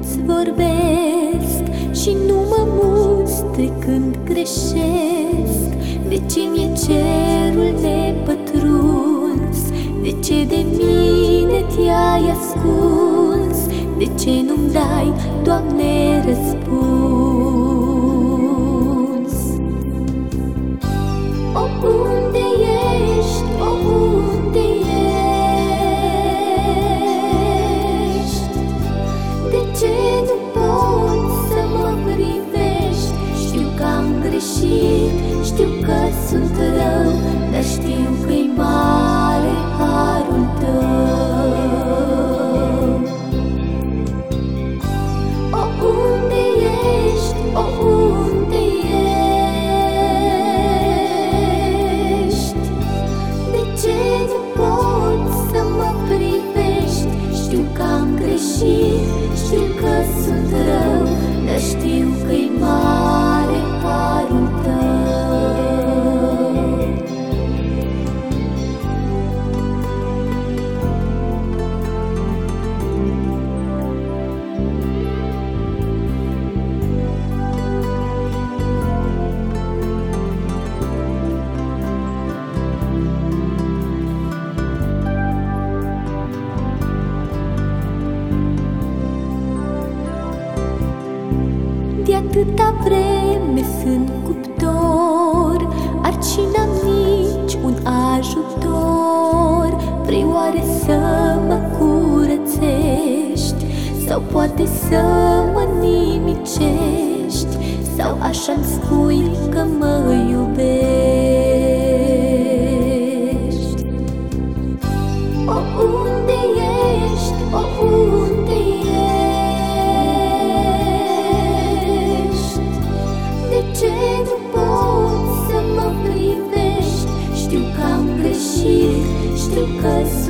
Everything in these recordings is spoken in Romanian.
îți vorbesc Și nu mă muți când greșesc De ce mi-e cerul nepătruns? De ce de mine te-ai ascuns? De ce nu-mi dai, Doamne, răspuns? Că sunt rău Dar știu că-i mare harul tău. O, unde ești, o, unde ești De ce nu poți să mă privești? Știu că am greșit, știu că sunt rău Dar știu că-i mare De atâta vreme sunt cuptor Arcina nici un ajutor. Vrei oare să mă curățești? Sau poate să mă nimicești? Sau așa-mi spui că mă iubești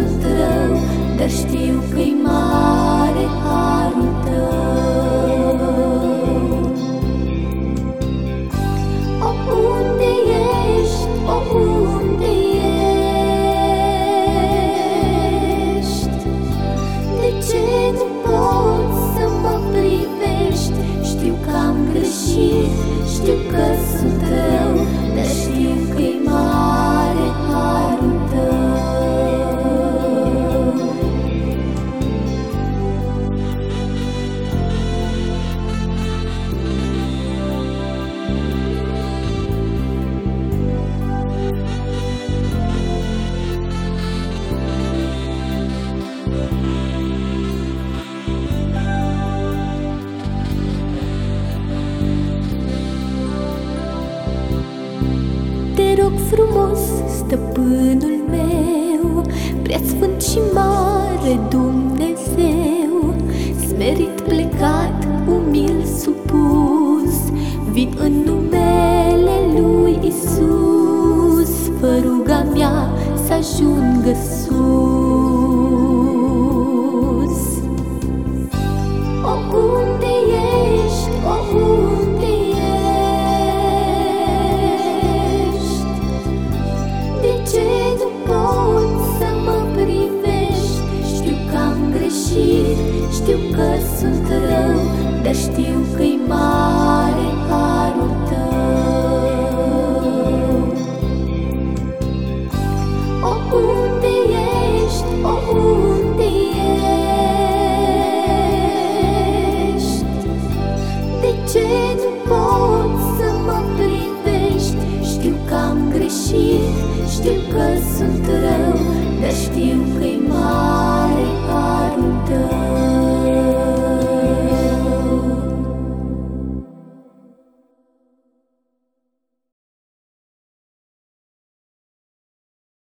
sunt rău Dar știu că-i frumos, stăpânul meu, Prea sfânt și mare Dumnezeu, Smerit plecat, umil supus, Vin în numele știu că sunt rău Dar știu că-i mare harul tău. O, unde ești, o, unde ești? De ce nu poți să mă privești? Știu că am greșit, știu că sunt rău Dar știu că-i mare